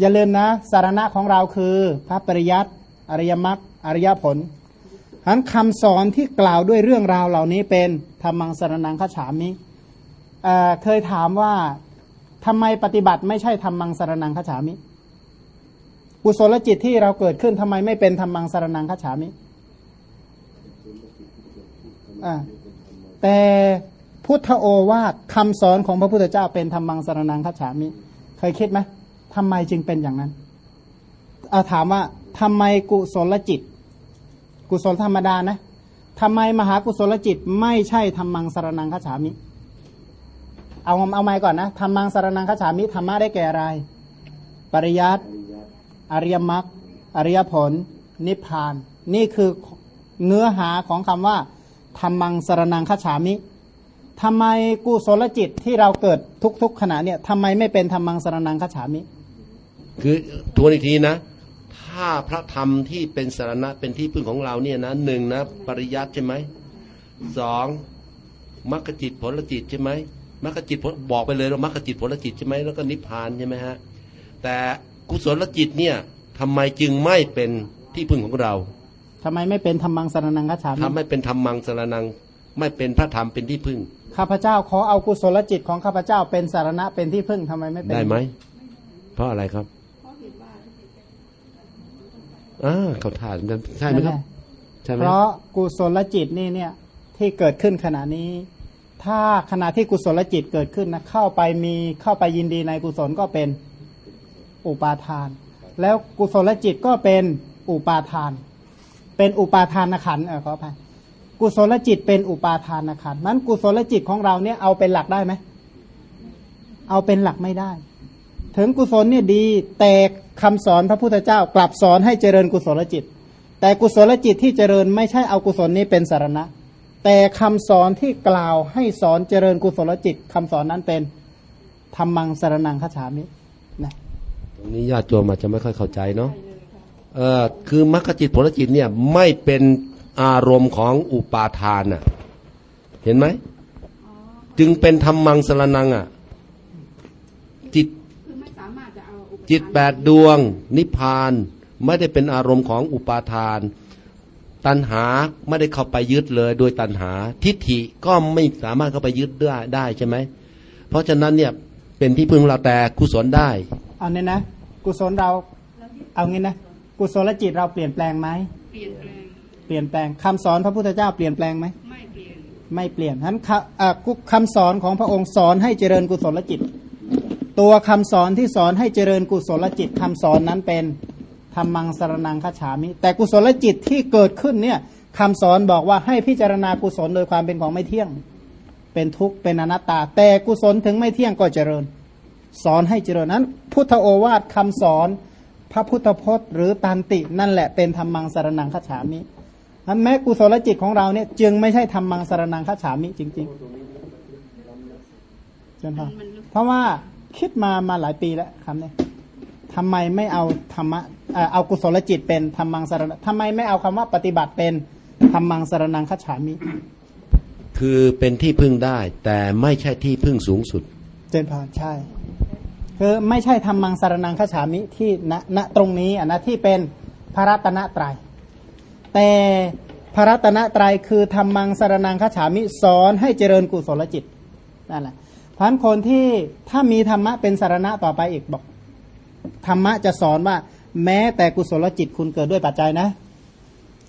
อย่าลืมนะ สารณะของเราคือพระปริยัติอริยมรรคอริยผลฉะนั้นคำสอนที่กล่าวด้วยเรื่องราวเหล่านี้เป็นธรรมังสารนังขฉามิเเคยถามว่าทำไมปฏิบัติไม่ใช่ธรรมังสารนังขฉามิกุศลจิตที่เราเกิดขึ้นทำไมไม่เป็นธรรมังสารนังขฉามิแต่พุทธโอวาทคำสอนของพระพุทธเจ้าเป็นธรรมังสารนังขฉามิ เคยคิดไหม ทำไมจึงเป็นอย่างนั้นเอาถามว่าทำไมกุศลจิต กุศลธรรมดานะทำไมมหากุศลจิตไม่ใช่ธรรมังสารนังขฉามิ เอาเอาไม้ก่อนนะธรรมังสารนังขฉามิธรรมะได้แก่อะไร ปริยัติอริยมรรคอริยผล นิพพาน นี่คือเนื้อหาของคำว่าธรรมังสารนังขฉามิทำไมกุศลจิตที่เราเกิดทุกๆขณะเนี่ยทำไมไม่เป็นธรรมังสารนังขฉามิ คือทวนอีกทีนะ ถ้าพระธรรมที่เป็นสารณะเป็นที่พึ่งของเราเนี่ยนะหนึ่งนะ ปริยัติใช่ไหมสองมรรคจิตผลจิตใช่ไหมมรรคจิตผลบอกไปเลยว่ามรรคจิตผลจิตใช่ไหมแล้วก็นิพพานใช่ไหมฮะแต่กุศลจิตเนี่ยทำไมจึงไม่เป็นที่พึ่งของเราทำไมไม่เป็นธรรมังสารนังคัจฉามิทำไม่เป็นธรรมังสารนัง ไม่เป็นพระธรรมเป็นที่พึ่งข้าพเจ้าขอเอากุศลจิตของข้าพเจ้าเป็นสารณะเป็นที่พึ่งทำไมไม่เป็นได้ไหมเพราะอะไรครับ อ่าเขาถ่ายกันใช่ไหมนั่นคแหรับละใช่ไหมเพราะกุศลจิตนี่เนี่ย ที่เกิดขึ้นขณะนี้ ถ้าขณะที่กุศลจิตเกิดขึ้นนะเข้าไปมีเข้าไปยินดีในกุศลก็เป็นอุปาทาน แล้วกุศลจิตก็เป็นอุปาทาน เป็นอุปาทานขันธ์เออขออภัยกุศลจิตเป็นอุปาทานขันธ์นั้นกุศลจิตของเราเนี่ยเอาเป็นหลักได้ไหมเอาเป็นหลักไม่ได้ ถึงกุศลเนี่ยดีแต่ คำสอนพระพุทธเจ้ากลับสอนให้เจริญกุศลจิต แต่กุศลจิตที่เจริญไม่ใช่เอากุศลนี้เป็นสารณะ แต่คำสอนที่กล่าวให้สอนเจริญกุศลจิตคำสอนนั้นเป็นธรรมังสารนังคฉามินะตรงนี้ญาติโยมอาจจะไม่ค่อยเข้าใจเนาะเออคือมรรคจิตผลจิตเนี่ยไม่เป็นอารมณ์ของอุปาทานอะ เห็นไหมจึงเป็นธรรมังสารนังอะ จิต คือไม่สามารถ จะเอาอุปทานจิตแปดดวง นิพพานไม่ได้เป็นอารมณ์ของอุปาทาน ตัณหาไม่ได้เข้าไปยึดเลยโดยตัณหา ทิฏฐิก็ไม่สามารถเข้าไปยึดได้ได้ใช่ไหม เพราะฉะนั้นเนี่ยเป็นที่พึ่งเราแต่กุศลได้เอาเนี่ยนะ กุศลเราเอางี้นะกุศลจิตเราเปลี่ยนแปลงไหมเปลี่ยนแปลงเปลี่ยนแปลงคำสอนพระพุทธเจ้าเปลี่ยนแปลงไหมไม่เปลี่ยนไม่เปลี่ยนฉะนั้นคำอ่ากุคำสอนของพระองค์สอนให้เจริญกุศลจิต ตัวคำสอนที่สอนให้เจริญกุศลจิตคำสอนนั้นเป็นธรรมังสรนังคฉามิ แต่กุศลจิตที่เกิดขึ้นเนี่ยคำสอนบอกว่าให้พิจารณากุศลโดยความเป็นของไม่เที่ยง เป็นทุกข์เป็นอนัตตา แต่กุศลถึงไม่เที่ยงก็เจริญ สอนให้เจริญนั้น พุทธโอวาทคำสอนพระพุทธพจน์ หรือตันตินั่นแหละเป็นธรรมังสรนังคฉามินั้นแม้กุศลจิตของเราเนี่ยจึงไม่ใช่ธรรมังสรนังคฉามิจริงๆเช่นพอเพราะว่า คิดมามาหลายปีแล้วคำนี้ทำไมไม่เอาธรรมะเอ่อเอากุศลจิตเป็นธรรมังสรณะทำไมไม่เอาคำว่าปฏิบัติเป็นธรรมังสรนังคฉามิ คือเป็นที่พึ่งได้ แต่ไม่ใช่ที่พึ่งสูงสุด เจนพรใช่คือไม่ใช่ธรรมังสารนังคฉามิที่ณณตรงนี้อะนะที่เป็นพระรัตนตรยัยแต่พระรัตนตรัยคือธรรมังสารนังคฉามิสอนให้เจริญกุศลจิตนั่นแหละเพราะฉะนั้นคนที่ถ้ามีธรรมะเป็นสารณะต่อไปอีกบอกธรรมะจะสอนว่า แม้แต่กุศลจิตคุณเกิดด้วยปัจจัยนะ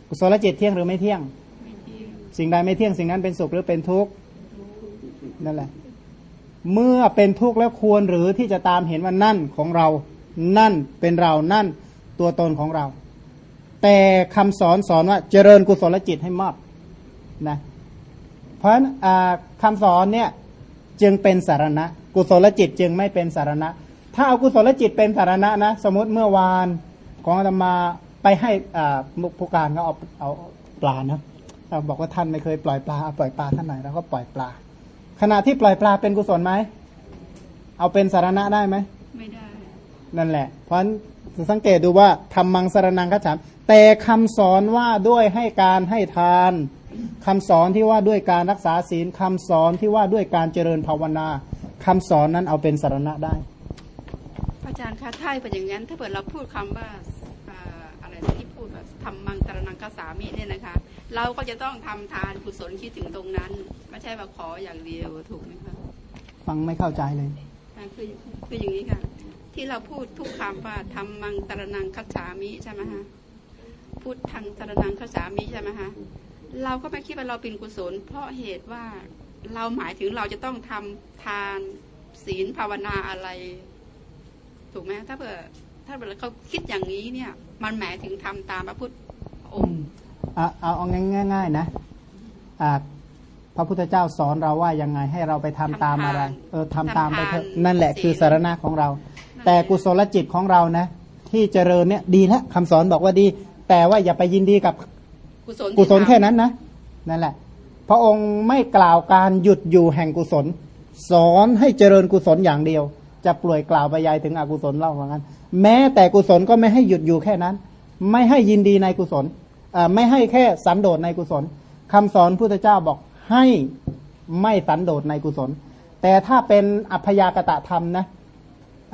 กุศลจิตเที่ยงหรือไม่เที่ยง สิ่งใดไม่เที่ยงสิ่งนั้นเป็นสุขหรือเป็นทุกข์นั่นแหละ เมื่อเป็นทุกข์แล้วควรหรือที่จะตามเห็นว่านั่นของเรา นั่นเป็นเรานั่นตัวตนของเรา แต่คำสอนสอนว่าเจริญกุศลจิตให้มากนะ เพราะฉะนั้นอ่าคำสอนเนี่ย จึงเป็นสารณะ กุศลจิตจึงไม่เป็นสารณะ ถ้าเอากุศลจิตเป็นสารณะนะ สมมติเมื่อวานของอาตมาไปให้อ่าผู้การเขาเอาเอาปลานะเราบอกว่าท่านไม่เคยปล่อยปลาเอาปล่อยปลาท่านไหนเราก็ปล่อยปลา ขณะที่ปล่อยปลาเป็นกุศลไหมเอาเป็นสารณะได้ไหมไม่ได้ นั่นแหละ เพราะฉะนั้นสังเกตดูว่าทำมังสรนังคัจฉามแต่คำสอนว่าด้วยให้การให้ทาน คำสอนที่ว่าด้วยการรักษาศีลคำสอนที่ว่าด้วยการเจริญภาวนาคำสอนนั้นเอาเป็นสารณะได้ อาจารย์คะถ้าเป็นอย่างนั้น ถ้าเกิดเราพูดคำว่าอ่าอะไรนะที่พูดว่าทำมังตรนังกสามิเนี่ยนะคะ เราก็จะต้องทำทานกุศลคิดถึงตรงนั้น ไม่ใช่ว่าขออย่างเดียวถูกไหมคะฟังไม่เข้าใจเลยอ่าคือคืออย่างนี้ค่ะ ที่เราพูดทุกคำว่าทำมังตรนังคัจฉามิใช่ไหมฮะพูดทางตรนังคัจฉามิใช่ไหมฮะ เราก็ไม่คิดว่าเราเป็นกุศล เพราะเหตุว่าเราหมายถึงเราจะต้องทำทานศีลภาวนาอะไร ถูกไหมถ้าเผื่อถ้าเผื่อเขาคิดอย่างนี้เนี่ย มันหมายถึงทำตามพระพุทธองค์เอาเอาเอาง่ายๆนะอ่าพระพุทธเจ้าสอนเราว่ายังไงให้เราไปทำตามอะไร เออทำตามไปเถอะนั่นแหละคือสารณะของเรา แต่กุศลจิตของเรานะ ที่เจริญเนี่ยดีแล้วคำสอนบอกว่าดี แต่ว่าอย่าไปยินดีกับ กุศลที่กุศลทำแค่นั้นนะนั่นแหละ พระองค์ไม่กล่าวการหยุดอยู่แห่งกุศล สอนให้เจริญกุศลอย่างเดียว จะปล่วยกล่าวไปยายถึงอกุศลเล่าว่างั้น แม้แต่กุศลก็ไม่ให้หยุดอยู่แค่นั้น ไม่ให้ยินดีในกุศลเอ่อไม่ให้แค่สันโดษในกุศลคำสอนพุทธเจ้าบอกให้ไม่สันโดษในกุศล แต่ถ้าเป็นอัพยากตะธรรมนะ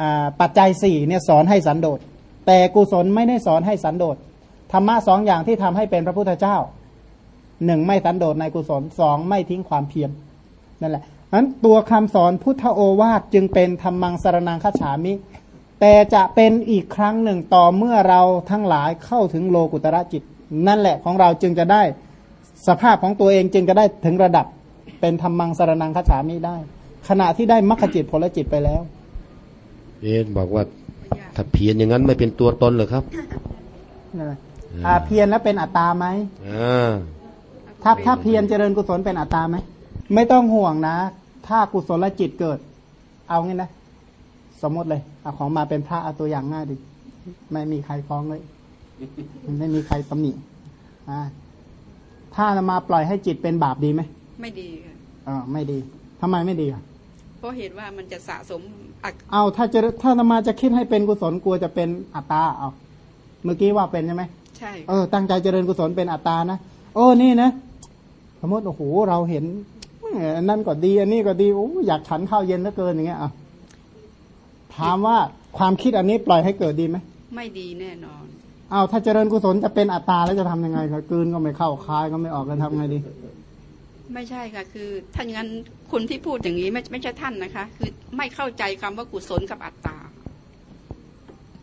อ่าปัจจัยสี่เนี่ยสอนให้สันโดษแต่กุศลไม่ได้สอนให้สันโดษ ธรรมะสองอย่างที่ทำให้เป็นพระพุทธเจ้าหนึ่งไม่สันโดษในกุศลสองไม่ทิ้งความเพียรนั่นแหละนั้นตัวคำสอนพุทธโอวาทจึงเป็นธรรมังสารนังคัจฉามิ แต่จะเป็นอีกครั้งหนึ่งต่อเมื่อเราทั้งหลายเข้าถึงโลกุตระจิต นั่นแหละของเราจึงจะได้สภาพของตัวเองจึงจะได้ถึงระดับเป็นธรรมังสารนังคัจฉามิได้ ขณะที่ได้มรรคจิตผลจิตไปแล้ว เอ็นบอกว่าถ้าเพียรอย่างนั้นไม่เป็นตัวตนเหรอครับนั่นแหละอ่า เพียรแล้วเป็นอัตตาไหมอ่าถ้าถ้าเพียรเจริญกุศลเป็นอัตตาไหมไม่ต้องห่วงนะ ถ้ากุศลจิตเกิด เอางี้นะ สมมติเลยเอาของมาเป็นพระเอาตัวอย่างง่ายดิไม่มีใครฟ้องเลย ไม่มีใครตำหนิอ่าถ้ามาปล่อยให้จิตเป็นบาปดีไหมไม่ดีค่ะเออไม่ดีทำไมไม่ดีอะเพราะเหตุว่ามันจะสะสมอักเอาถ้าจะถ้ามาจะคิดให้เป็นกุศลกลัวจะเป็นอัตตาเอาเมื่อกี้ว่าเป็นใช่ไหมใช่เออตั้งใจเจริญกุศลเป็นอัตตานะโอ้นี่นะ สมมติโอ้โหเราเห็นแหมอันนั้นก็ดี อันนี้ก็ดีโอ้อยากฉันข้าวเย็นเหลือเกินอย่างเงี้ยอะถามว่าความคิดอันนี้ปล่อยให้เกิดดีไหมไม่ดีแน่นอนเอาถ้าเจริญกุศลจะเป็นอัตตาแล้วจะทำยังไงครับกลืนก็ไม่เข้าคายก็ไม่ออกจะทำไงดี ไม่ใช่ค่ะ คือถ้าอย่างนั้นคนที่พูดอย่างนี้ไม่ไม่ใช่ท่านนะคะ คือไม่เข้าใจคำว่ากุศลกับอัตตา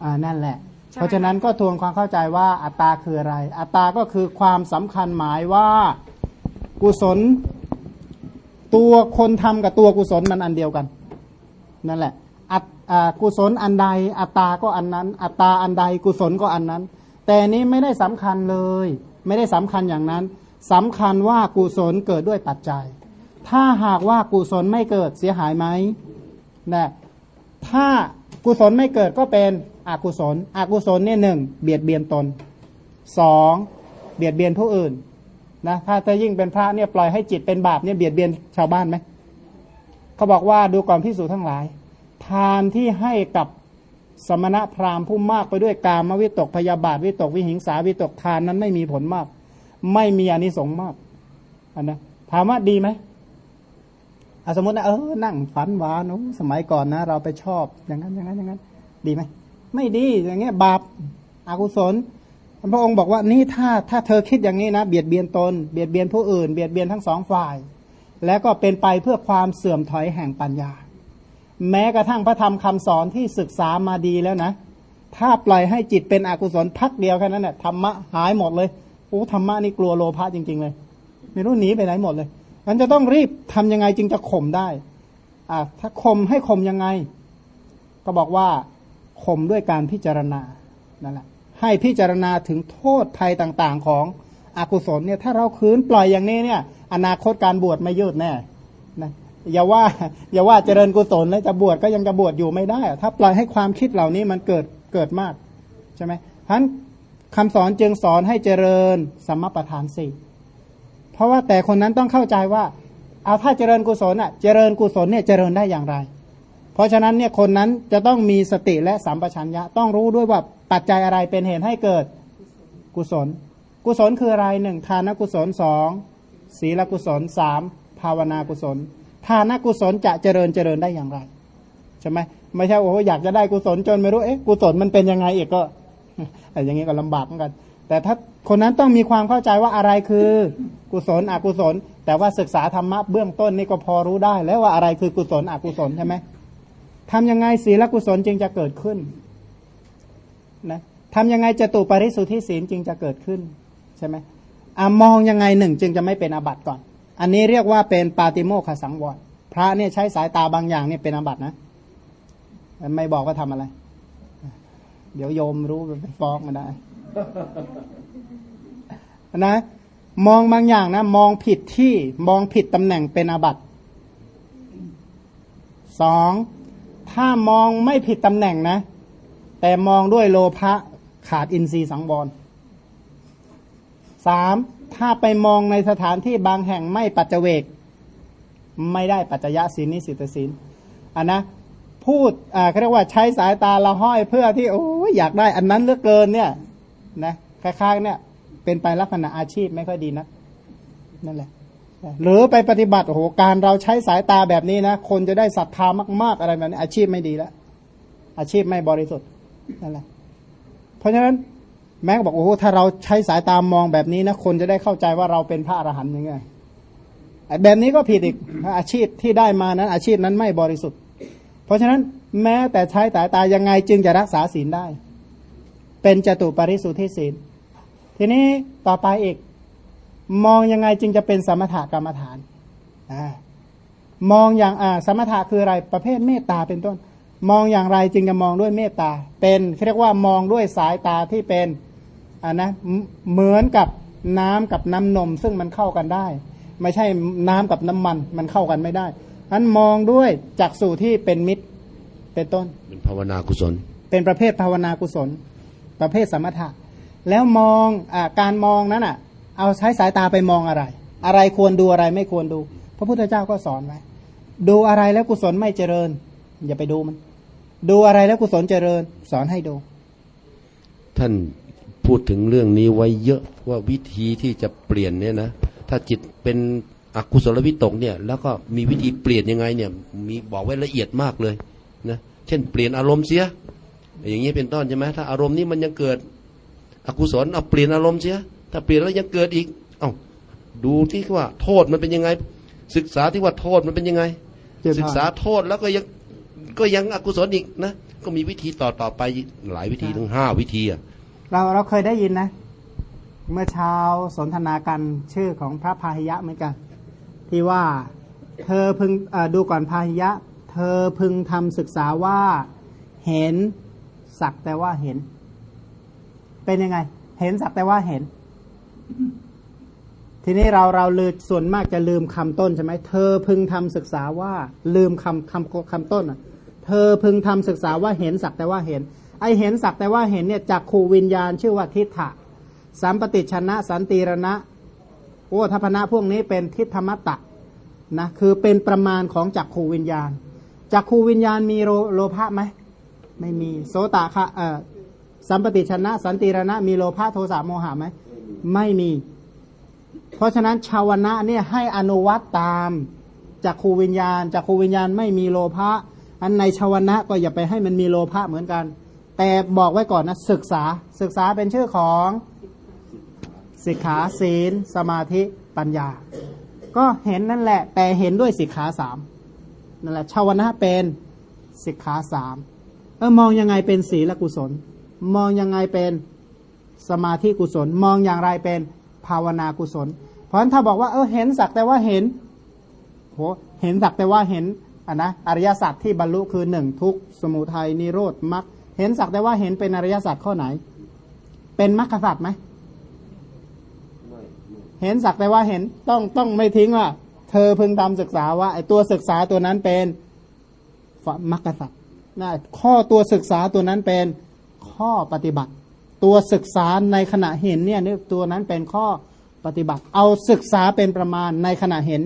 อ่านั่นแหละใช่ เพราะฉะนั้นก็ทวงความเข้าใจว่าอัตตาคืออะไร อัตตาก็คือความสำคัญหมายว่ากุศล ตัวคนทำกับตัวกุศลมันอันเดียวกัน นั่นแหละอัตกุศลอันใด อัตตาก็อันนั้น อัตตาอันใดกุศลก็อันนั้น แต่นี้ไม่ได้สำคัญเลย ไม่ได้สำคัญอย่างนั้นสำคัญว่ากุศลเกิดด้วยปัจจัย ถ้าหากว่ากุศลไม่เกิดเสียหายไหมนะถ้ากุศลไม่เกิดก็เป็น อกุศล อกุศลเนี่ยหนึ่งเบียดเบียนตนสองเบียดเบียนผู้อื่นนะถ้าถ้ายิ่งเป็นพระเนี่ยปล่อยให้จิตเป็นบาปเนี่ยเบียดเบียนชาวบ้านไหมเขาบอกว่าดูก่อนพิสูจทั้งหลาย ทานที่ให้กับสมณะพราหมณ์ผู้มากไปด้วยกามวิตกพยาบาทวิตกวิหิงสาวิตกทานนั้นไม่มีผลมาก ไม่มีอนิสงส์มากอันนะถามว่าดีไหมอะสมมตินะเออนั่งฝันหวานสมัยก่อนนะ เราไปชอบอย่างนั้นอย่างนั้นอย่างนั้น ดีไหม ไม่ดีอย่างเงี้ยบาปอากุศลพระองค์บอกว่านี่ถ้าถ้าเธอคิดอย่างนี้นะเบียดเบียนตนเบียดเบียนผู้อื่นเบียดเบียนทั้งสองฝ่าย แล้วก็เป็นไปเพื่อความเสื่อมถอยแห่งปัญญา แม้กระทั่งพระธรรมคำสอนที่ศึกษามาดีแล้วนะ ถ้าปล่อยให้จิตเป็นอกุศลพักเดียวแค่นั้นเนี่ยธรรมะหายหมดเลยโอ้ธรรมะนี่กลัวโลภะจริง ๆ เลย ไม่รู้หนีไปไหนหมดเลยมันจะต้องรีบทำยังไงจึงจะข่มได้อ่าถ้าข่มให้ข่มยังไง ก็บอกว่า ข่มด้วยการพิจารณานั่นแหละให้พิจารณาถึงโทษภัยต่างๆ ของอกุศลเนี่ยถ้าเราคืนปล่อยอย่างนี้เนี่ยอนาคตการบวชไม่ยืดแน่นะอย่าว่าอย่าว่าเจริญกุศลแล้วจะบวชก็ยังจะบวชอยู่ไม่ได้ ถ้าปล่อยให้ความคิดเหล่านี้มันเกิดเกิดมากใช่ไหมฉะนั้นคำสอนจึงสอนให้เจริญสัมมาประธานสี่เพราะว่าแต่คนนั้นต้องเข้าใจว่าเอาถ้าเจริญกุศลอะเจริญกุศลเนี่ยเจริญได้อย่างไร เพราะฉะนั้นเนี่ยคนนั้นจะต้องมีสติและสัมปชัญญะ ต้องรู้ด้วยว่าปัจจัยอะไรเป็นเหตุให้เกิดกุศล กุศลคืออะไรหนึ่งทานกุศลสองศีลกุศลสามภาวนากุศล ทานกุศลจะเจริญเจริญได้อย่างไรใช่ไหมไม่ใช่โอ้อยากจะได้กุศลจนไม่รู้เอ๊ะกุศลมันเป็นยังไงอีกก็แต่อย่างนี้ก็ลำบากเหมือนกัน แต่ถ้าคนนั้นต้องมีความเข้าใจว่าอะไรคือ กุศลอกุศล แต่ว่าศึกษาธรรมะเบื้องต้นนี่ก็พอรู้ได้ แล้วว่าอะไรคือกุศลอกุศลใช่ไหม ทำยังไงศีลกุศลจึงจะเกิดขึ้นนะทำยังไงจะตุปาริสุทธิศีลจึงจะเกิดขึ้นใช่ไหมอ่ามองยังไงหนึ่งจึงจะไม่เป็นอาบัติก่อน อันนี้เรียกว่าเป็นปาติโมขสังวรพระเนี่ยใช้สายตาบางอย่างเนี่ยเป็นอาบัตินะไม่บอกว่าทำอะไร เดี๋ยวโยมรู้ไปฟ้องมาได้นะมองบางอย่างนะ มองผิดที่มองผิดตำแหน่งเป็นอาบัติสอง ถ้ามองไม่ผิดตำแหน่งนะ แต่มองด้วยโลภะขาดอินทรีย์สังวรสามถ้าไปมองในสถานที่บางแห่งไม่ปัจเจเวก ไม่ได้ปัจจยศีลนิสิตศีลอันนะพูดอ่าเรียกว่าใช้สายตาละห้อยเพื่อที่โอ้ยอยากได้อันนั้นเหลือเกินเนี่ยนะคล้ายๆเนี่ยเป็นไปลักษณะอาชีพไม่ค่อยดีนะนั่นแหละ หรือไปปฏิบัติโอ้โหการเราใช้สายตาแบบนี้นะ คนจะได้ศรัทธามาก ๆ อะไรแบบนี้ อาชีพไม่ดีแล้วอาชีพไม่บริสุทธิ์นั่นแหละเพราะฉะนั้นแม้บอกโอ้โหถ้าเราใช้สายตามองแบบนี้นะคนจะได้เข้าใจว่าเราเป็นพระอรหันต์ยังไงแบบนี้ก็ผิดอีกอาชีพที่ได้มานั้น อาชีพนั้นไม่บริสุทธิ์ เพราะฉะนั้นแม้แต่ใช้สายตายังไงจึงจะรักษาศีลได้ เป็นจตุปริสุทธิศีล ทีนี้ต่อไปอีก มองยังไงจึงจะเป็นสมถกรรมฐานอมองอย่างอ่าสมถะคืออะไรประเภทเมตตาเป็นต้น มองอย่างไรจึงจะมองด้วยเมตตา เป็นเรียกว่ามองด้วยสายตาที่เป็นอ่านะเหมือนกับน้ำกับน้ำนมซึ่งมันเข้ากันได้ ไม่ใช่น้ำกับน้ำมันมันเข้ากันไม่ได้นั้นมองด้วยจักสู่ที่เป็นมิตรเป็นต้น เป็นภาวนากุศล เป็นประเภทภาวนากุศล ประเภทสมถะ แล้วมองอาการมองนั้นอะ เอาใช้สายตาไปมองอะไร อะไรควรดูอะไรไม่ควรดู พระพุทธเจ้าก็สอนไว้ ดูอะไรแล้วกุศลไม่เจริญ อย่าไปดูมัน ดูอะไรแล้วกุศลเจริญ สอนให้ดู ท่านพูดถึงเรื่องนี้ไว้เยอะว่าวิธีที่จะเปลี่ยนเนี่ยนะ ถ้าจิตเป็นอกุศลวิตกเนี่ย แล้วก็มีวิธีเปลี่ยนยังไงเนี่ย มีบอกไว้ละเอียดมากเลยนะเช่นเปลี่ยนอารมณ์เสีย อย่างนี้เป็นต้นใช่ไหมถ้าอารมณ์นี้มันยังเกิดอกุศลเอาเปลี่ยนอารมณ์เสีย ถ้าเปลี่ยนแล้วยังเกิดอีก เอ้าดูที่ว่าโทษมันเป็นยังไง ศึกษาที่ว่าโทษมันเป็นยังไงเจ็บศึกษาโทษแล้วก็ยังก็ยังอกุศลอีกนะก็มีวิธีต่อต่อไปหลายวิธีทั้งห้าวิธีอะเราเราเคยได้ยินนะ เมื่อเช้าสนทนากันชื่อของพระพาหิยะเหมือนกัน ที่ว่าเธอพึงเอ่อดูก่อนพาหิยะ เธอพึงทำศึกษาว่าเห็นสักแต่ว่าเห็น เป็นยังไง เห็นสักแต่ว่าเห็น ทีนี้เราเราลืมส่วนมากจะลืมคำต้นใช่ไหมเธอพึงทำศึกษาว่าลืมคำคำคำต้นอะ เธอพึงทำศึกษาว่าเห็นสักแต่ว่าเห็น ไอเห็นสักแต่ว่าเห็นเนี่ยจากขูวิญญาณชื่อว่าทิฏฐะสัมปติชนะ สันติรณะโอ้ทัพนะพวกนี้เป็นทิฏฐมัตตะนะคือเป็นประมาณของจักขูวิญญาณจักขูวิญญาณมีโลโลภะไหมไม่มีโสตะคะเออสัมปติชนะ สันติรณะมีโลภะโทสะโมหะไหม ไม่มี เพราะฉะนั้นชาวนะเนี่ยให้อนุวัตตามจากขูวิญญาณจากขูวิญญาณไม่มีโลภะอันในชาวนะก็อย่าไปให้มันมีโลภะเหมือนกัน แต่บอกไว้ก่อนนะศึกษาศึกษาเป็นชื่อของสิกขาศีล สมาธิปัญญา ก็เห็นนั่นแหละ แต่เห็นด้วยสิกขาสามนั่นแหละชาวนะเป็นสิกขาสามเออมองยังไงเป็นศีลกุศล มองยังไงเป็น สมาธิกุศล มองอย่างไรเป็นภาวนากุศล เพราะฉะนั้นถ้าบอกว่าเออเห็นสักแต่ว่าเห็นโหเห็นสักแต่ว่าเห็นอะนะอริยสัจที่บรรลุคือหนึ่งทุกสมุทัยนิโรธมรรคเห็นสักแต่ว่าเห็นเป็นอริยสัจข้อไหน เป็นมรรคสัจไหมเห็นสักแต่ว่าเห็นต้องต้องไม่ทิ้งว่า เธอพึงทำศึกษาว่าไอตัวศึกษาตัวนั้นเป็นมรรคสัจนะข้อตัวศึกษาตัวนั้นเป็นข้อปฏิบัติ ตัวศึกษาในขณะเห็นเนี่ยตัวนั้นเป็นข้อปฏิบัติ เอาศึกษาเป็นประมาณในขณะเห็น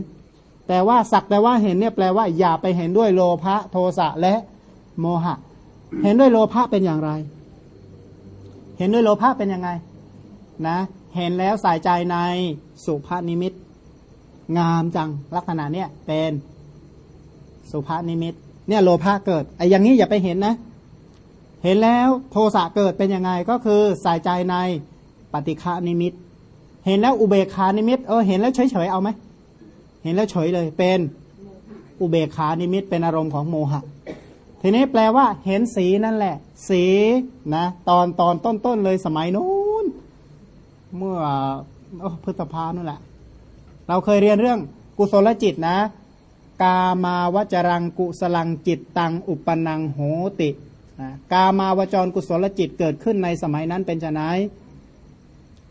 แต่ว่าสักแต่ว่าเห็นเนี่ยแปลว่าอย่าไปเห็นด้วยโลภะโทสะและโมหะ เห็นด้วยโลภะเป็นอย่างไร เห็นด้วยโลภะเป็นยังไงนะ เห็นแล้วใส่ใจในสุภานิมิต งามจังลักษณะเนี่ยเป็นสุภานิมิต เนี่ยโลภะเกิดไอ้อย่างนี้อย่าไปเห็นนะ เห็นแล้วโทสะเกิดเป็นยังไงก็คือใส่ใจในปฏิฆานิมิต เห็นแล้วอุเบกขานิมิต เออเห็นแล้วเฉยๆเอาไหมเห็นแล้วเฉยเลยเป็นอุเบกขานิมิตเป็นอารมณ์ของโมหะ ทีนี้แปลว่า เห็นสีนั่นแหละ สีนะตอนตอนต้นๆเลยสมัยนู้นเมื่อโอ้พฤษภานั่นแหละ เราเคยเรียนเรื่องกุศลจิตนะ กามาวจรังกุสลังจิตตัง อุปนังโหติ นะกามาวจรกุศลจิตเกิดขึ้นในสมัยนั้นเป็นจะไหน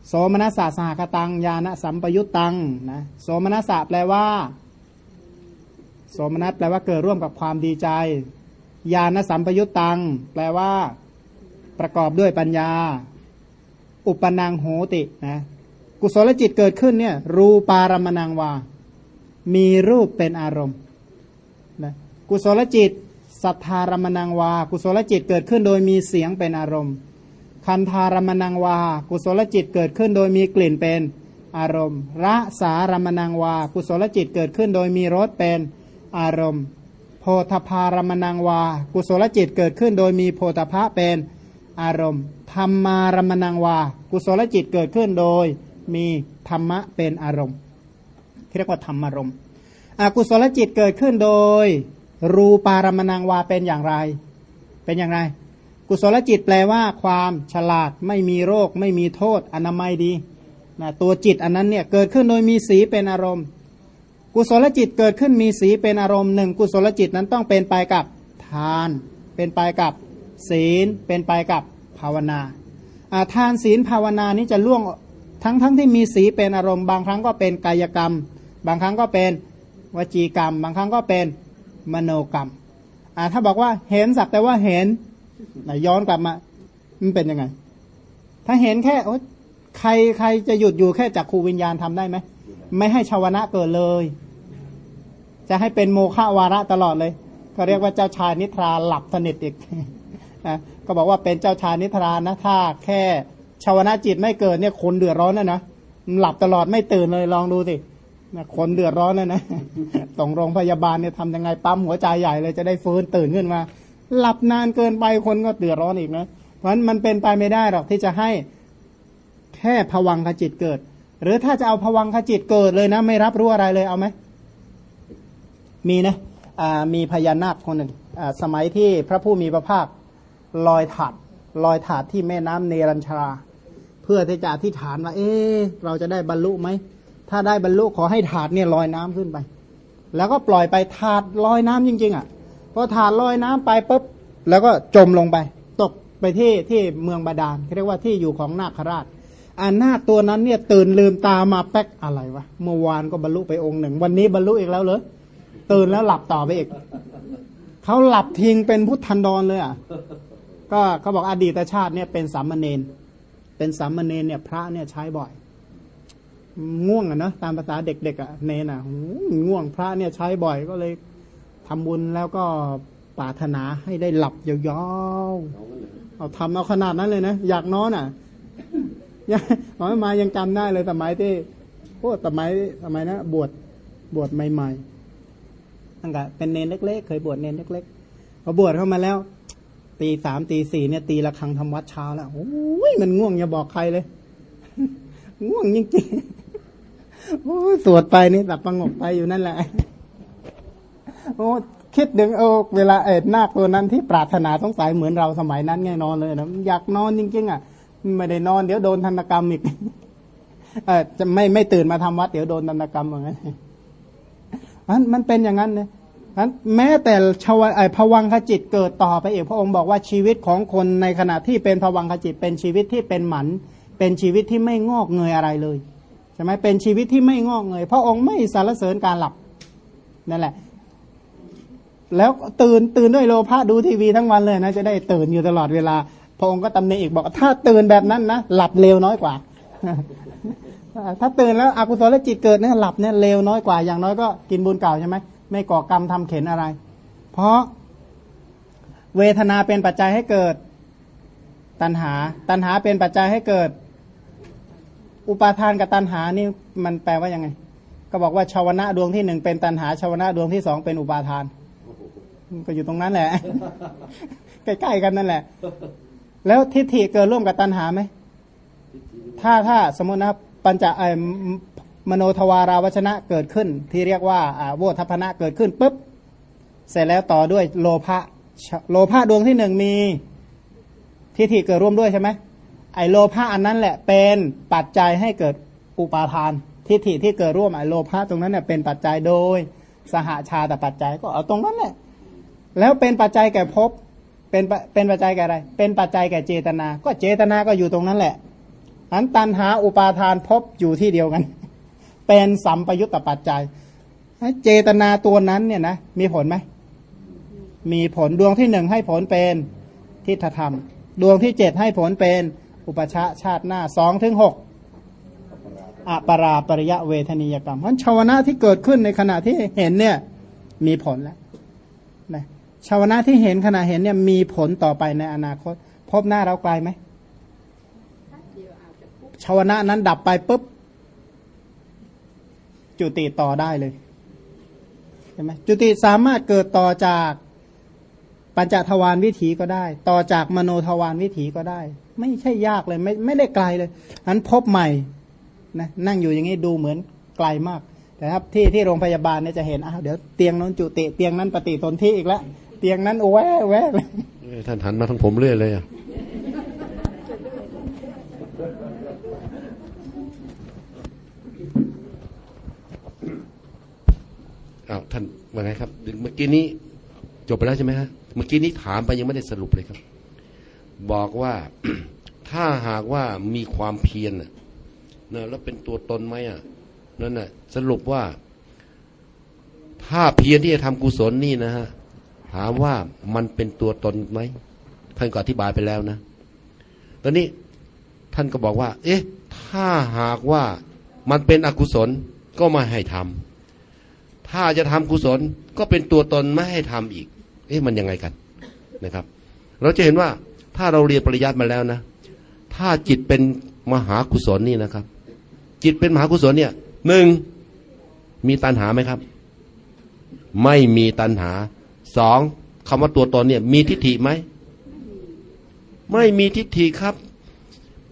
โสมนัสสะสหคตังญาณสัมปยุตตังนะโสมนัสสะแปลว่า โสมนัสแปลว่าเกิดร่วมกับความดีใจ ญาณสัมปยุตตัง แปลว่า ประกอบด้วยปัญญา อุปนังโหตินะกุศลจิตเกิดขึ้นเนี่ยรูปารมณังวา มีรูปเป็นอารมณ์นะกุศลจิต สัทธารมณังวา กุศลจิตเกิดขึ้นโดยมีเสียงเป็นอารมณ์ คันธารมณังวา กุศลจิตเกิดขึ้นโดยมีกลิ่นเป็นอารมณ์ ระสารมณังวา กุศลจิตเกิดขึ้นโดยมีรสเป็นอารมณ์ โพธพารมณังวา กุศลจิตเกิดขึ้นโดยมีโพธพะเป็นอารมณ์ ธรรมารมณังวา กุศลจิตเกิดขึ้นโดยมีธรรมะเป็นอารมณ์ที่เรียกว่าธรรมารมณ์อกุศลจิตเกิดขึ้นโดย รูปารมณังวาเป็นอย่างไร เป็นอย่างไร กุศลจิตแปลว่า ความฉลาดไม่มีโรค ไม่มีโทษ อนามัยดีนะตัวจิตอันนั้นเนี่ยเกิดขึ้นโดยมีสีเป็นอารมณ์ กุศลจิตเกิดขึ้นมีสีเป็นอารมณ์หนึ่งกุศลจิตนั้นต้องเป็นไปกับทาน เป็นไปกับศีล เป็นไปกับภาวนาทานศีลภาวนานี้จะล่วงทั้งทั้งที่มีสีเป็นอารมณ์ บางครั้งก็เป็นกายกรรม บางครั้งก็เป็นวจีกรรม บางครั้งก็เป็น มโนกรรมอ่าถ้าบอกว่าเห็นสักแต่ว่าเห็นย้อนกลับมา มันเป็นยังไง ถ้าเห็นแค่ใครใครจะหยุดอยู่แค่จักขูวิญญาณทำได้ไหม ไม่ให้ชาวนะเกิดเลย จะให้เป็นโมฆะวาระตลอดเลย ก็เรียกว่าเจ้าชายนิทราหลับสนิทอีกนะก็บอกว่าเป็นเจ้าชายนิทรานะถ้าแค่ชาวนะจิตไม่เกิดเนี่ยคนเดือดร้อนนะนะหลับตลอดไม่ตื่นเลยลองดูสิ คนเดือดร้อนนะนะส่งโรงพยาบาลเนี่ยทำยังไงปั๊มหัวใจใหญ่เลยจะได้ฟื้นตื่นขึ้นมา หลับนานเกินไปคนก็เดือดร้อนอีกนะเพราะฉะนั้นมันเป็นไปไม่ได้หรอกที่จะให้แค่ผวังขจิตเกิด หรือถ้าจะเอาผวังขจิตเกิดเลยนะ ไม่รับรู้อะไรเลยเอาไหมมีนะมีพญานาคคนหนึ่งสมัยที่พระผู้มีพระภาคลอยถาดลอยถาดที่แม่น้ำเนรัญชา เพื่อที่จะอธิษฐานว่า เอ๊เราจะได้บรรลุไหม ถ้าได้บรรลุขอให้ถาดเนี่ยลอยน้ำขึ้นไป แล้วก็ปล่อยไปถาดลอยน้ำจริง ๆ อะพอถาดลอยน้ำไปปุ๊บแล้วก็จมลงไป ตกไปที่ที่เมืองบาดาลเรียกว่าที่อยู่ของนาคราชอานาตัวนั้นเนี่ยตื่นลืมตามาแป๊กอะไรวะเมื่อวานก็บรรลุไปองค์หนึ่ง วันนี้บรรลุอีกแล้วเลยตื่นแล้วหลับต่อไปอีกเขาหลับทิ้งเป็นพุทธันดรเลยอะก็เขาบอกอดีตชาติเนี่ยเป็นสามเณรเป็นสามเณรเนี่ยพระเนี่ยใช้บ่อย ง่วงอะนะตามภาษาเด็กๆอะเนนอะง่วงพระเนี่ยใช้บ่อยก็เลยทำบุญแล้วก็ปรารถนาให้ได้หลับยาวๆเอาทำเอาขนาดนั้นเลยนะอยากนอนอะยังมายังจำได้เลยสมัยที่โอ้สมัยสมัยนะบวชบวชใหม่ๆตั้งแต่เป็นเนนเล็ก ๆ เคยบวชเนนเล็กๆพอบวชเข้ามาแล้วตีสามตีสี่เนี่ย ตีละครังทำวัดเช้าแล้วโอ้ยมันง่วงอย่าบอกใครเลย ง่วงจริงๆ สวดไปนี่หลับประงกไปอยู่นั่นแหละโอ้คิดถึงโอ้เวลาเอ็ดนาคตัวนั้นที่ปรารถนาสงสัยเหมือนเราสมัยนั้นไงนอนเลยนะอยากนอนจริงๆอะไม่ได้นอนเดี๋ยวโดนธนกรรมอีกเออจะไม่ไม่ตื่นมาทำวัดเดี๋ยวโดนธนกรรมเหมือนกันมันมันเป็นอย่างนั้นเนี่ยนั้นแม้แต่ชาวไอภวังขจิตเกิดต่อไปเอกพระองค์บอกว่าชีวิตของคนในขณะที่เป็นภวังขจิตเป็นชีวิตที่เป็นหมัน เป็นชีวิตที่ไม่งอกเงยอะไรเลย ใช่ไหมเป็นชีวิตที่ไม่งอกเงยพระองค์ไม่สารเสริญการหลับนั่นแหละ แล้วตื่นตื่นด้วยโลภะดูทีวีทั้งวันเลยนะจะได้ตื่นอยู่ตลอดเวลา พระองค์ก็ตำหนิอีกบอก ถ้าตื่นแบบนั้นนะหลับเร็วน้อยกว่า ถ้าตื่นแล้วอกุศลจิตเกิดเนี่ยหลับเนี่ยเร็วน้อยกว่าอย่างน้อยก็กินบุญเก่าใช่ไหมไม่ก่อกรรมทำเข็นอะไร เพราะเวทนาเป็นปัจจัยให้เกิดตัณหา ตัณหาเป็นปัจจัยให้เกิด อุปาทานกับตัณหานี่มันแปลว่ายังไง ก็บอกว่าชาวนะดวงที่หนึ่งเป็นตัณหาชาวนะดวงที่สองเป็นอุปาทาน ก็อยู่ตรงนั้นแหละ ใกล้ๆกันนั่นแหละ แล้วทิฏฐิเกิดร่วมกับตัณหาไหมถ้าถ้าสมมตินะครับปัญจเอ่อมโนทวาราวชนะเกิดขึ้น ที่เรียกว่าอ่าโวทัพนะเกิดขึ้นปุ๊บเสร็จแล้วต่อด้วยโลภะโลภะดวงที่หนึ่งมีทิฏฐิเกิดร่วมด้วยใช่ไหม ไอโลภะอันนั้นแหละเป็นปัจจัยให้เกิดอุปาทาน ทิฏฐิที่เกิดร่วมไอโลภะตรงนั้นเนี่ยเป็นปัจจัยโดย สหาชาตปัจจัยก็เอาตรงนั้นแหละแล้วเป็นปัจจัยแก่ภพเป็นเป็นปัจจัยแก่อะไร เป็นปัจจัยแก่เจตนา ก็เจตนาก็อยู่ตรงนั้นแหละอันตันหาอุปาทานภพอยู่ที่เดียวกัน เป็นสัมปยุตตปัจจัยเจตนาตัวนั้นเนี่ยนะมีผลไหมมีผลดวงที่หนึ่งให้ผลเป็นทิฏฐธรรม ดวงที่เจ็ดให้ผลเป็น อุปชาชาติหน้าสองถึงหกอปราปริยะเวทนียกรรมเพราะชาวนะที่เกิดขึ้นในขณะที่เห็นเนี่ยมีผลแล้วนะชาวนะที่เห็นขณะเห็นเนี่ยมีผลต่อไปในอนาคต พบหน้าเราไกลไหมชาวนะนั้นดับไปปุ๊บ จุติต่อได้เลยใช่ไหมจุติสามารถเกิดต่อจากปัญจทวารวิถีก็ได้ ต่อจากมโนทวารวิถีก็ได้ ไม่ใช่ยากเลย ไม่ไม่ได้ไกลเลยอันพบใหม่นะนั่งอยู่อย่างนี้ดูเหมือนไกลมาก แต่ครับที่ที่โรงพยาบาลเนี่ยจะเห็นอ้าวเดี๋ยวเตียงนั้นจุติเตียงนั้นปฏิสนธิอีกแล้วเตียงนั้นโอ้แวะแวะเลยเอ้ยท่านหันมาทางผมเรื่อยเลยอะอ้าวท่านว่าไงครับเมื่อกี้นี้จบไปแล้วใช่ไหมฮะเมื่อกี้นี้ถามไปยังไม่ได้สรุปเลยครับ บอกว่าถ้าหากว่ามีความเพียรนะแล้วเป็นตัวตนไหมอะนั่นน่ะสรุปว่า ถ้าเพียรที่จะทำกุศลนี่นะฮะถามว่ามันเป็นตัวตนไหมท่านก็อธิบายไปแล้วนะ ตอนนี้ท่านก็บอกว่า เอ๊ะ ถ้าหากว่ามันเป็นอกุศลก็ไม่ให้ทำถ้าจะทำกุศลก็เป็นตัวตนไม่ให้ทำอีก เอ๊ะมันยังไงกันนะครับ เราจะเห็นว่า ถ้าเราเรียนปริยัติมาแล้วนะ ถ้าจิตเป็นมหากุศลนี่นะครับ จิตเป็นมหากุศลเนี่ยหนึ่งมีตัณหาไหมครับ ไม่มีตัณหาสองคำว่าตัวตนเนี่ย มีทิฏฐิไหมไม่มีทิฏฐิครับ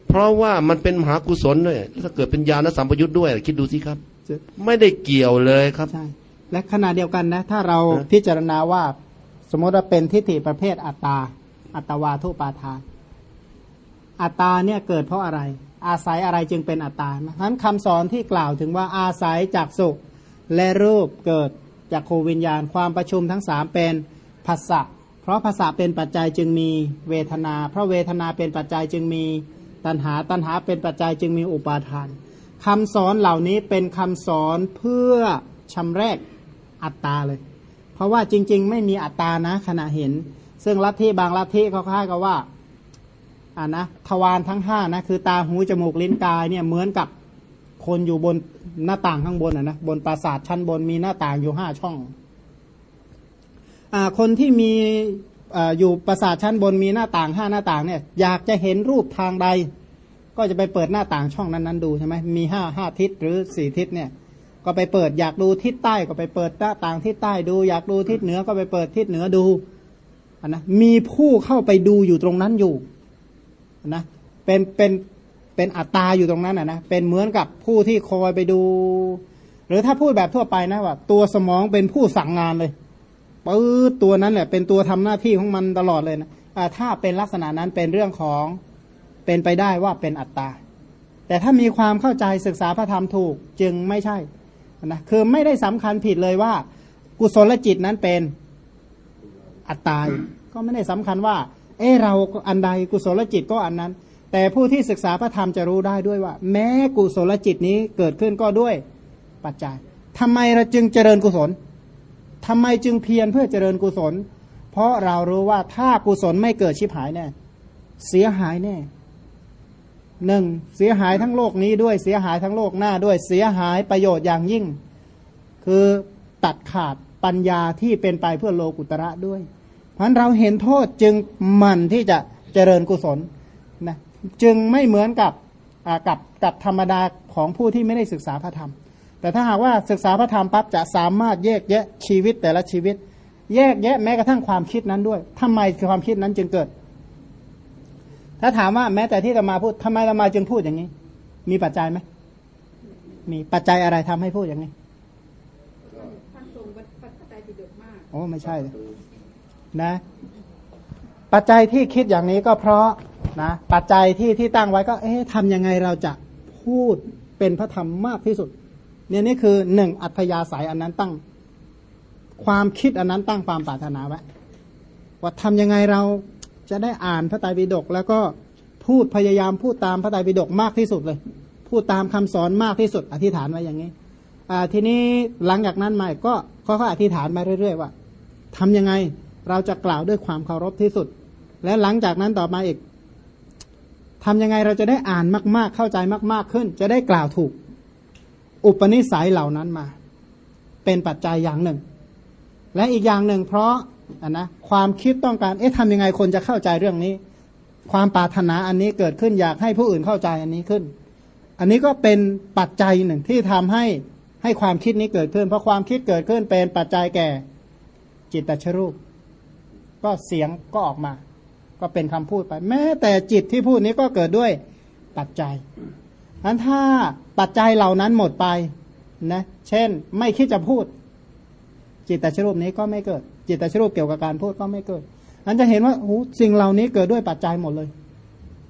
เพราะว่ามันเป็นมหากุศลด้วยถ้าเกิดเป็นญาณสัมปยุทธ์ด้วย คิดดูสิครับ ไม่ได้เกี่ยวเลยครับใช่และขณะเดียวกันนะ ถ้าเราพิจารณาว่า สมมติว่าเป็นทิฏฐิประเภทอัตตา อัตวาทุปาทาน อัตตาเนี่ยเกิดเพราะอะไร อาศัยอะไรจึงเป็นอัตตานะนั้นคำสอนที่กล่าวถึงว่าอาศัยจากสุขและรูปเกิดจากโควิญญาณ ความประชุมทั้งสามเป็นภาษะเพราะภาษะเป็นปัจจัยจึงมีเวทนา เพราะเวทนาเป็นปัจจัยจึงมีตัณหา ตัณหาเป็นปัจจัยจึงมีอุปาทานคำสอนเหล่านี้เป็นคำสอนเพื่อชำแรกอัตตาเลย เพราะว่าจริง ๆ ไม่มีอัตตานะขณะเห็น ซึ่งลัทธิบางลัทธิเขาคล้ายกับว่าอ่านะทวารทั้งห้านะคือตาหูจมูกลิ้นกายเนี่ยเหมือนกับคนอยู่บนหน้าต่างข้างบนอะนะบนปราสาทชั้นบนมีหน้าต่างอยู่ห้าช่องอ่าคนที่มีอ่าอยู่ปราสาทชั้นบนมีหน้าต่างห้าหน้าต่างเนี่ยอยากจะเห็นรูปทางใด ก็จะไปเปิดหน้าต่างช่องนั้นๆดูใช่ไหมมีห้าห้าทิศหรือสี่ทิศเนี่ยก็ไปเปิดอยากดูทิศใต้ก็ไปเปิดหน้าต่างทิศใต้ดู อยากดูทิศเหนือก็ไปเปิดทิศเหนือดู นะมีผู้เข้าไปดูอยู่ตรงนั้นอยู่นะเป็นเป็นเป็นอัตตาอยู่ตรงนั้นนะเป็นเหมือนกับผู้ที่คอยไปดู หรือถ้าพูดแบบทั่วไปนะว่า ตัวสมองเป็นผู้สั่งงานเลยปื๊ดตัวนั้นแหละเป็นตัวทำหน้าที่ของมันตลอดเลยนะอ่าถ้าเป็นลักษณะนั้นเป็นเรื่องของเป็นไปได้ว่าเป็นอัตตา แต่ถ้ามีความเข้าใจศึกษาพระธรรมถูกจึงไม่ใช่นะคือไม่ได้สำคัญผิดเลยว่า กุศลจิตนั้นเป็น อัตตายก็ไม่ได้สำคัญว่า เออเราอันใดกุศลจิตก็อันนั้น แต่ผู้ที่ศึกษาพระธรรมจะรู้ได้ด้วยว่า แม้กุศลจิตนี้เกิดขึ้นก็ด้วยปัจจัยทำไมเราจึงเจริญกุศลทำไมจึงเพียรเพื่อเจริญกุศล เพราะเรารู้ว่าถ้ากุศลไม่เกิดชิบหายแน่เสียหายแน่หนึ่งเสียหายทั้งโลกนี้ด้วยเสียหายทั้งโลกหน้าด้วยเสียหายประโยชน์อย่างยิ่ง คือตัดขาดปัญญาที่เป็นไปเพื่อโลกุตระด้วย เพราะฉะนั้นเราเห็นโทษจึงหมันที่จะเจริญกุศลนะจึงไม่เหมือนกับอ่ากับกับธรรมดาของผู้ที่ไม่ได้ศึกษาพระธรรม แต่ถ้าหากว่าศึกษาพระธรรมปั๊บจะสามารถแยกแยะชีวิตแต่ละชีวิต แยกแยะแม้กระทั่งความคิดนั้นด้วยทำไมความคิดนั้นจึงเกิด ถ้าถามว่าแม้แต่ที่เรามาพูดทำไมเรามาจึงพูดอย่างนี้ มีปัจจัยไหมมีปัจจัยอะไรทำให้พูดอย่างนี้ท่านทรงวัดปัจจัยปิฎกมากโอ้ไม่ใช่เลย นะปัจจัยที่คิดอย่างนี้ก็เพราะนะปัจจัยที่ที่ตั้งไว้ก็ เอ๊ะทำยังไงเราจะพูดเป็นพระธรรมมากที่สุด เนี่ยนี่คือหนึ่งอัธยาศัยอันนั้นตั้ง ความคิดอันนั้นตั้งความปรารถนาไว้ว่าทำยังไงเราจะได้อ่านพระไตรปิฎกแล้วก็พูดพยายามพูดตามพระไตรปิฎกมากที่สุดเลย พูดตามคำสอนมากที่สุด อธิษฐานไว้อย่างนี้อ่าทีนี้หลังจากนั้นมาก็ค่อยๆอธิษฐานมาเรื่อย ๆ ว่าทำยังไง เราจะกล่าวด้วยความเคารพที่สุด และหลังจากนั้นต่อมาอีกทำยังไงเราจะได้อ่านมาก ๆ เข้าใจมาก ๆขึ้น จะได้กล่าวถูก อุปนิสัยเหล่านั้นมา เป็นปัจจัยอย่างหนึ่ง และอีกอย่างหนึ่ง เพราะอะนะความคิดต้องการเอ๊ะทำยังไงคนจะเข้าใจเรื่องนี้ ความปรารถนาอันนี้เกิดขึ้นอยากให้ผู้อื่นเข้าใจอันนี้ขึ้น อันนี้ก็เป็นปัจจัยหนึ่งที่ทำให้ให้ความคิดนี้เกิดขึ้น เพราะความคิดเกิดขึ้นเป็นปัจจัยแก่จิตตชรูป ก็เสียงก็ออกมา ก็เป็นคำพูดไป แม้แต่จิตที่พูดนี้ก็เกิดด้วยปัจจัยนั้นถ้าปัจจัยเหล่านั้นหมดไปนะเช่น ไม่คิดจะพูด จิตตชรูปนี้ก็ไม่เกิด จิตตชรูปเกี่ยวกับการพูดก็ไม่เกิดนั้นจะเห็นว่าโอ้สิ่งเหล่านี้เกิดด้วยปัจจัยหมดเลย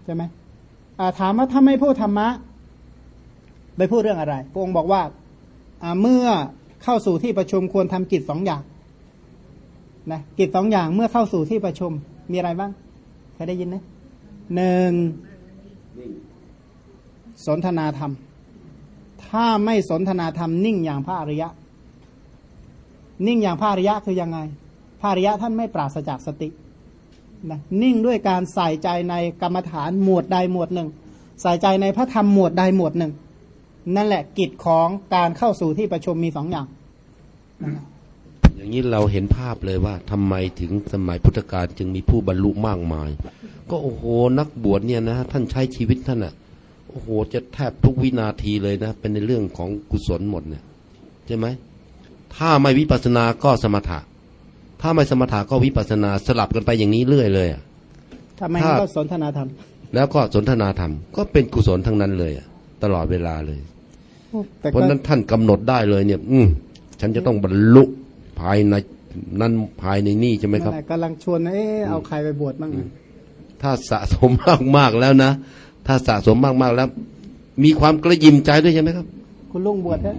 ใช่ไหมถามว่าถ้าไม่พูดธรรมะ ไปพูดเรื่องอะไรพระองค์บอกว่าเมื่อเข้าสู่ที่ประชุมควรทำกิจสองอย่าง นะกิจสองอย่างเมื่อเข้าสู่ที่ประชุมมีอะไรบ้างเคยได้ยินไหมหนึ่งสนทนาธรรม ถ้าไม่สนทนาธรรม นิ่งอย่างพระอริยะ นิ่งอย่างพระอริยะคือยังไงพระอริยะท่านไม่ปราศจากสตินะนิ่งด้วยการใส่ใจในกรรมฐานหมวดใดหมวดหนึ่ง ใส่ใจในพระธรรมหมวดใดหมวดหนึ่ง นั่นแหละกิจของการเข้าสู่ที่ประชุมมีสองอย่าง อย่างนี้เราเห็นภาพเลยว่าทำไมถึงสมัยพุทธกาลจึงมีผู้บรรลุมากมาย ก็โอ้โหนักบวชเนี่ยนะท่านใช้ชีวิตท่านอะโอ้โหจะแทบทุกวินาทีเลยนะ เป็นในเรื่องของกุศลหมดเนี่ยใช่ไหมถ้าไม่วิปัสสนาก็สมถะ ถ้าไม่สมถะก็วิปัสสนาสลับกันไปอย่างนี้เรื่อยเลยอะทำไมถ้าก็สนทนาธรรม แล้วก็สนทนาธรรม ก็เป็นกุศลทั้งนั้นเลยอะตลอดเวลาเลยแต่เพก็ราะฉะนั้นท่านกำหนดได้เลยเนี่ย อืมฉันจะต้องบรรลุ ภายในนั้นภายในนี่ใช่ไหมครับนั่นแหละกำลังชวนนะเอ๊ะเอาใครไปบวชบ้างอะถ้าสะสมมากๆแล้วนะ ถ้าสะสมมากๆแล้ว มีความกระยิมใจด้วยใช่ไหมครับ คุณลุงบวชเถอะ